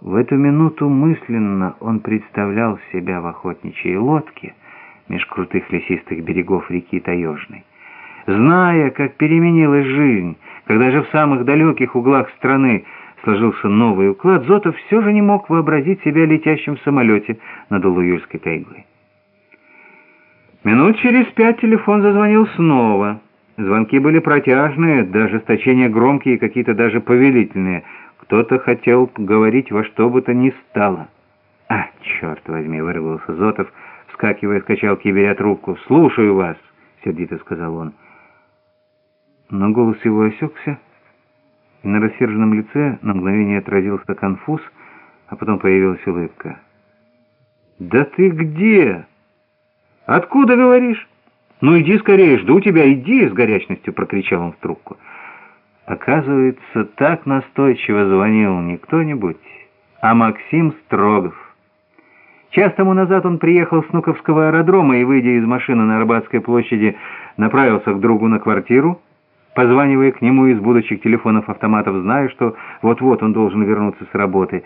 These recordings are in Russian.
В эту минуту мысленно он представлял себя в охотничьей лодке меж крутых лесистых берегов реки Таежной. Зная, как переменилась жизнь, когда же в самых далеких углах страны сложился новый уклад, Зотов все же не мог вообразить себя летящим в самолете над Улуюльской тайгой. Минут через пять телефон зазвонил снова. Звонки были протяжные, даже ожесточения громкие, какие-то даже повелительные. Кто-то хотел говорить во что бы то ни стало. «А, черт возьми!» — вырвался Зотов, вскакивая с качалки и беря трубку. «Слушаю вас!» — сердито сказал он. Но голос его осекся, и на рассерженном лице на мгновение отразился конфуз, а потом появилась улыбка. «Да ты где? Откуда говоришь?» «Ну иди скорее, жду тебя, иди!» — с горячностью прокричал он в трубку. Оказывается, так настойчиво звонил не кто-нибудь, а Максим Строгов. Час тому назад он приехал с Нуковского аэродрома и, выйдя из машины на Арбатской площади, направился к другу на квартиру, позванивая к нему из будущих телефонов-автоматов, зная, что вот-вот он должен вернуться с работы.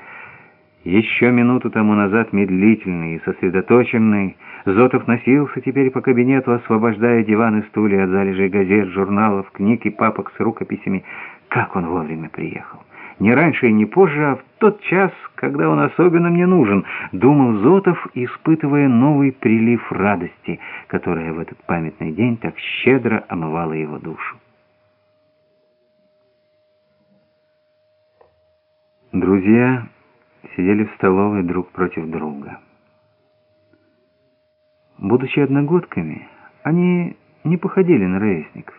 Еще минуту тому назад медлительный и сосредоточенный, Зотов носился теперь по кабинету, освобождая диван и стулья от залежей газет, журналов, книг и папок с рукописями. Как он вовремя приехал! Не раньше и не позже, а в тот час, когда он особенно мне нужен, думал Зотов, испытывая новый прилив радости, которая в этот памятный день так щедро омывала его душу. Друзья сидели в столовой друг против друга. Будучи одногодками, они не походили на ровесников.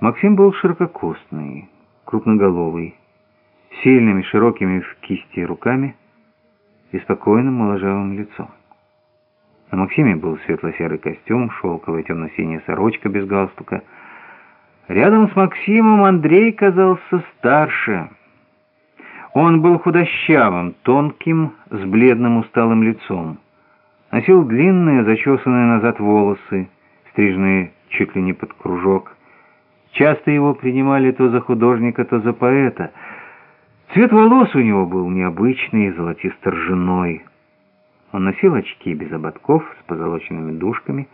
Максим был ширококостный, крупноголовый, сильными, широкими в кисти руками и спокойным моложавым лицом. На Максиме был светло-серый костюм, шелковая темно-синяя сорочка без галстука. Рядом с Максимом Андрей казался старше, он был худощавым, тонким, с бледным усталым лицом. Носил длинные, зачесанные назад волосы, стриженные чуть ли не под кружок. Часто его принимали то за художника, то за поэта. Цвет волос у него был необычный, золотисто-ржаной. Он носил очки без ободков, с позолоченными дужками.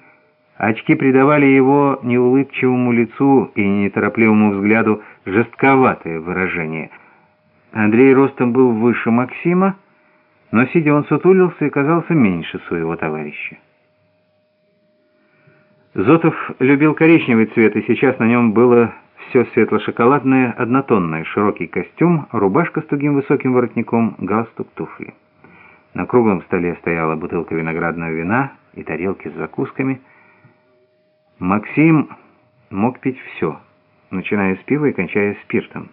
Очки придавали его неулыбчивому лицу и неторопливому взгляду жестковатое выражение — Андрей ростом был выше Максима, но, сидя, он сутулился и казался меньше своего товарища. Зотов любил коричневый цвет, и сейчас на нем было все светло-шоколадное, однотонное, широкий костюм, рубашка с тугим высоким воротником, галстук, туфли. На круглом столе стояла бутылка виноградного вина и тарелки с закусками. Максим мог пить все, начиная с пива и кончая спиртом.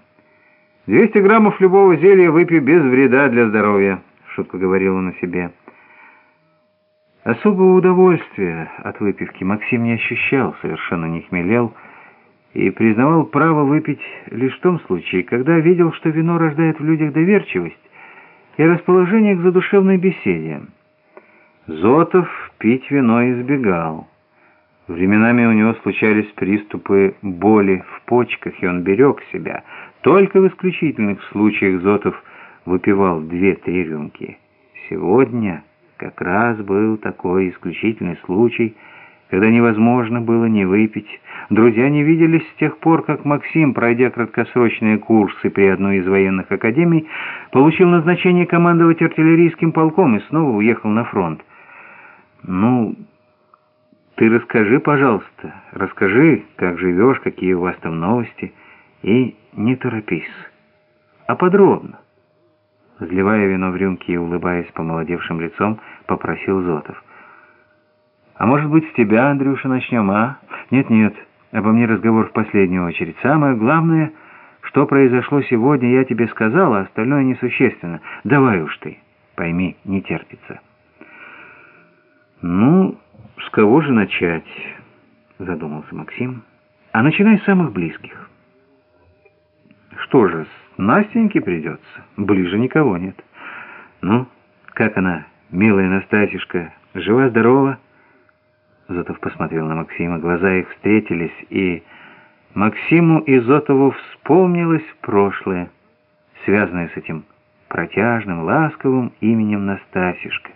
«Двести граммов любого зелья выпью без вреда для здоровья», — шутко говорил он себе. Особого удовольствия от выпивки Максим не ощущал, совершенно не хмелел и признавал право выпить лишь в том случае, когда видел, что вино рождает в людях доверчивость и расположение к задушевной беседе. Зотов пить вино избегал. Временами у него случались приступы боли в почках, и он берег себя — только в исключительных случаях Зотов выпивал две-три рюмки. Сегодня как раз был такой исключительный случай, когда невозможно было не выпить. Друзья не виделись с тех пор, как Максим, пройдя краткосрочные курсы при одной из военных академий, получил назначение командовать артиллерийским полком и снова уехал на фронт. «Ну, ты расскажи, пожалуйста, расскажи, как живешь, какие у вас там новости». И не торопись, а подробно. Зливая вино в рюмки и улыбаясь помолодевшим лицом, попросил Зотов. «А может быть, с тебя, Андрюша, начнем, а? Нет-нет, обо мне разговор в последнюю очередь. Самое главное, что произошло сегодня, я тебе сказал, а остальное несущественно. Давай уж ты, пойми, не терпится». «Ну, с кого же начать?» — задумался Максим. «А начинай с самых близких». Что же, с Настеньки придется? Ближе никого нет. Ну, как она, милая Настасюшка, жива-здорова? Зотов посмотрел на Максима, глаза их встретились, и Максиму и Зотову вспомнилось прошлое, связанное с этим протяжным, ласковым именем Настасюшка.